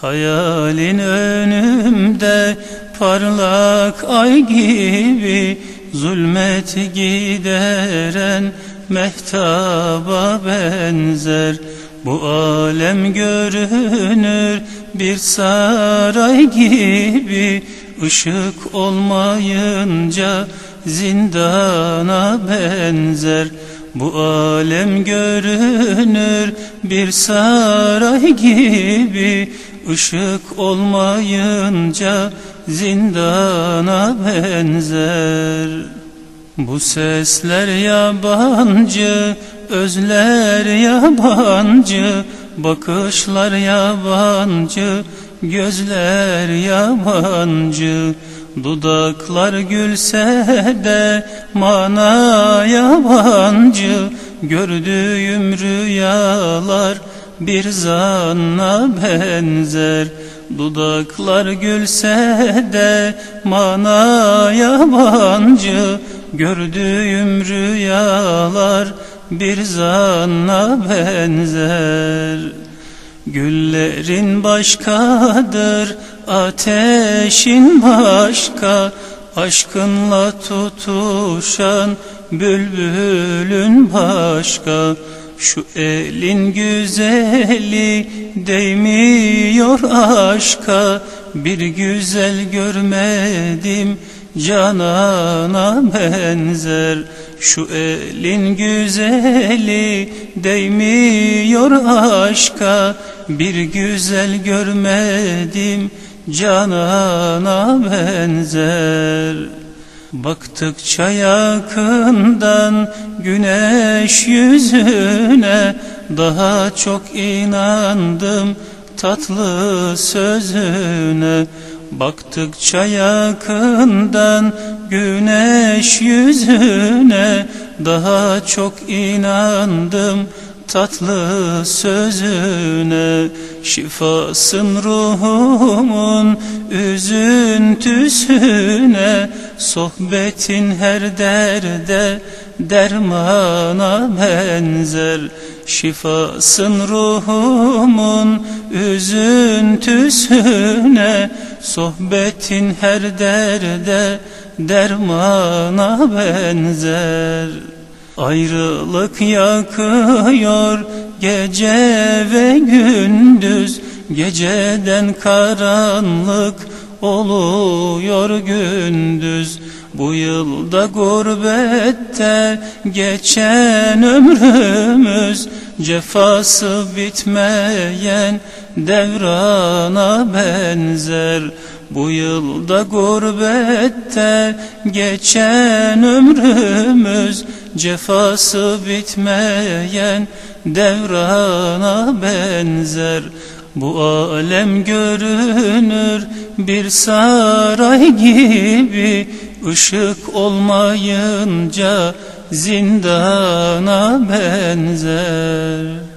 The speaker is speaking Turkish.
Hayalin önümde parlak ay gibi Zulmet gideren mehtaba benzer. Bu alem görünür bir saray gibi Işık olmayınca zindana benzer. Bu alem görünür bir saray gibi Işık olmayınca zindana benzer. Bu sesler yabancı, özler yabancı Bakışlar yabancı, gözler yabancı. Dudaklar gülse de mana yabancı. Gördüğüm rüyalar bir zanna benzer. Dudaklar gülse de mana yabancı Gördüğüm rüyalar bir zanna benzer. Güllerin başkadır, ateşin başka. Aşkınla tutuşan bülbülün başka Şu elin güzeli değmiyor aşka. Bir güzel görmedim canana benzer. Şu elin güzeli değmiyor aşka. Bir güzel görmedim canana benzer Baktıkça yakından güneş yüzüne. Daha çok inandım tatlı sözüne. Baktıkça yakından güneş yüzüne. Daha çok inandım tatlı sözüne. Şifasın ruhumun üzüntüsüne Sohbetin her derde dermana benzer. Şifasın ruhumun üzüntüsüne Sohbetin her derde dermana benzer. Ayrılık yakıyor gece ve gündüz Geceden karanlık oluyor gündüz. Bu yılda gurbette geçen ömrümüz Cefası bitmeyen devrana benzer. Bu yılda gurbette geçen ömrümüz Cefası bitmeyen devrana benzer Bu alem görünür bir saray gibi Işık olmayınca zindana benzer